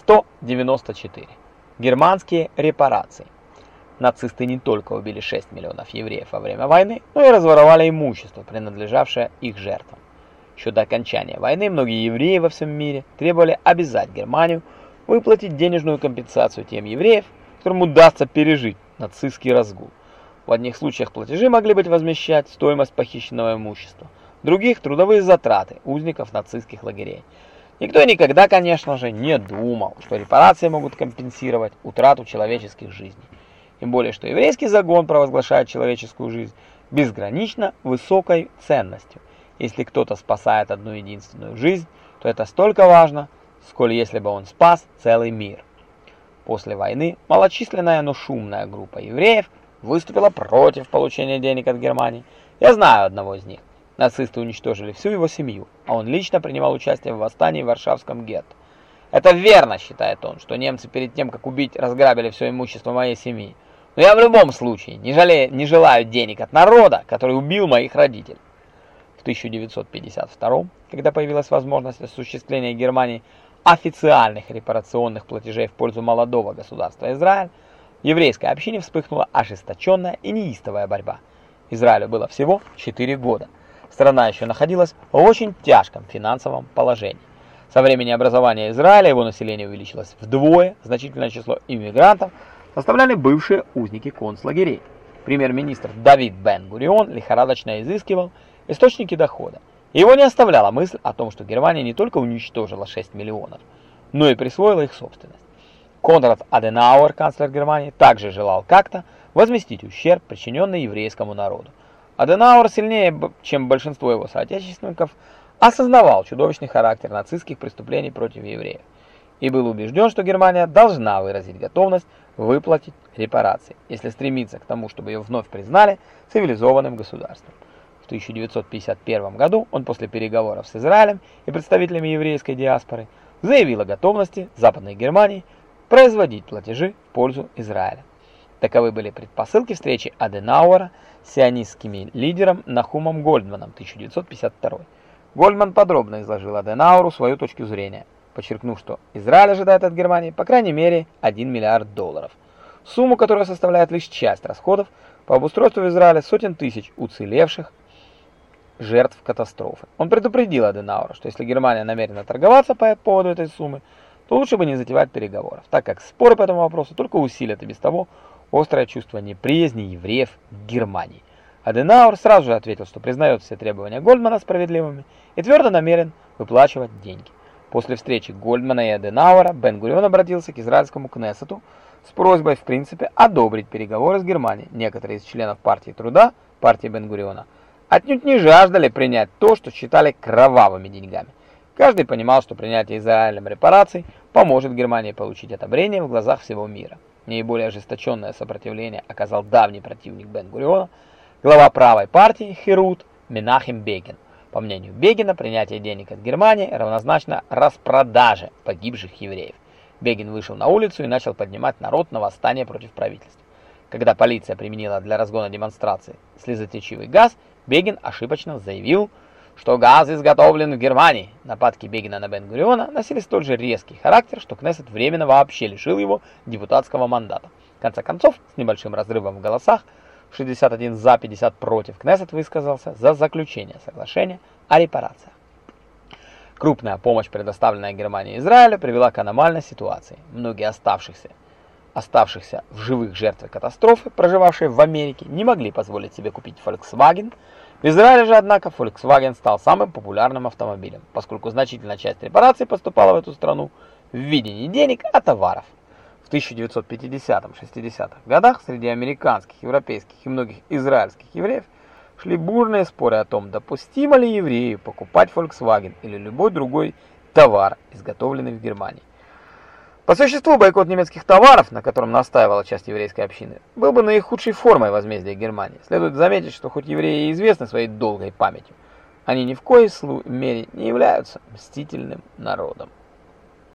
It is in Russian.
194. Германские репарации. Нацисты не только убили 6 миллионов евреев во время войны, но и разворовали имущество, принадлежавшее их жертвам. Еще до окончания войны многие евреи во всем мире требовали обязать Германию выплатить денежную компенсацию тем евреев, которым удастся пережить нацистский разгул. В одних случаях платежи могли быть возмещать стоимость похищенного имущества, в других – трудовые затраты узников нацистских лагерей. Никто никогда, конечно же, не думал, что репарации могут компенсировать утрату человеческих жизней. Тем более, что еврейский загон провозглашает человеческую жизнь безгранично высокой ценностью. Если кто-то спасает одну единственную жизнь, то это столько важно, сколь если бы он спас целый мир. После войны малочисленная, но шумная группа евреев выступила против получения денег от Германии. Я знаю одного из них. Нацисты уничтожили всю его семью, а он лично принимал участие в восстании в Варшавском гетто. Это верно, считает он, что немцы перед тем, как убить, разграбили все имущество моей семьи. Но я в любом случае не, жалею, не желаю денег от народа, который убил моих родителей. В 1952 когда появилась возможность осуществления Германии официальных репарационных платежей в пользу молодого государства Израиль, в еврейской общине вспыхнула ожесточенная и неистовая борьба. Израилю было всего 4 года страна еще находилась в очень тяжком финансовом положении. Со времени образования Израиля его население увеличилось вдвое, значительное число иммигрантов составляли бывшие узники концлагерей. Премьер-министр Давид Бен-Гурион лихорадочно изыскивал источники дохода. Его не оставляла мысль о том, что Германия не только уничтожила 6 миллионов, но и присвоила их собственность. Конрад Аденауэр, канцлер Германии, также желал как-то возместить ущерб, причиненный еврейскому народу. Аденауэр сильнее, чем большинство его соотечественников, осознавал чудовищный характер нацистских преступлений против евреев и был убежден, что Германия должна выразить готовность выплатить репарации, если стремится к тому, чтобы ее вновь признали цивилизованным государством. В 1951 году он после переговоров с Израилем и представителями еврейской диаспоры заявил о готовности Западной Германии производить платежи в пользу Израиля. Таковы были предпосылки встречи Аденауэра с сионистским лидером Нахумом Гольдманом 1952. Гольдман подробно изложил Аденауру свою точку зрения, подчеркнув, что Израиль ожидает от Германии по крайней мере 1 миллиард долларов, сумму, которая составляет лишь часть расходов по обустройству в Израиле сотен тысяч уцелевших жертв катастрофы. Он предупредил Аденаура, что если Германия намерена торговаться по поводу этой суммы, то лучше бы не затевать переговоров, так как споры по этому вопросу только усилят и без того острое чувство неприязни евреев к Германии. Аденауэр сразу же ответил, что признает все требования Гольдмана справедливыми и твердо намерен выплачивать деньги. После встречи Гольдмана и Аденауэра Бен-Гурион обратился к израильскому Кнессету с просьбой в принципе одобрить переговоры с Германией. Некоторые из членов партии труда, партии Бен-Гуриона, отнюдь не жаждали принять то, что считали кровавыми деньгами. Каждый понимал, что принятие Израилем репараций поможет Германии получить одобрение в глазах всего мира. Наиболее ожесточенное сопротивление оказал давний противник Бен-Гуриона, глава правой партии Херут Менахем Бегин. По мнению Бегина, принятие денег от Германии равнозначно распродаже погибших евреев. Бегин вышел на улицу и начал поднимать народ на восстание против правительства. Когда полиция применила для разгона демонстрации слезотечивый газ, Бегин ошибочно заявил, что газ изготовлен в Германии. Нападки Бегина на Бен-Гуриона носили столь же резкий характер, что Кнессет временно вообще лишил его депутатского мандата. В конце концов, с небольшим разрывом в голосах, 61 за, 50 против, Кнессет высказался за заключение соглашения о репарациях. Крупная помощь, предоставленная Германии Израилю, привела к аномальной ситуации. Многие оставшихся, оставшихся в живых жертвы катастрофы, проживавшие в Америке, не могли позволить себе купить Volkswagen – в Израиле же, однако, Volkswagen стал самым популярным автомобилем, поскольку значительная часть репараций поступала в эту страну в виде не денег, а товаров. В 1950-60-х годах среди американских, европейских и многих израильских евреев шли бурные споры о том, допустимо ли еврею покупать Volkswagen или любой другой товар, изготовленный в Германии. По существу бойкот немецких товаров, на котором настаивала часть еврейской общины, был бы наихудшей формой возмездия Германии. Следует заметить, что хоть евреи и известны своей долгой памятью, они ни в коей мере не являются мстительным народом.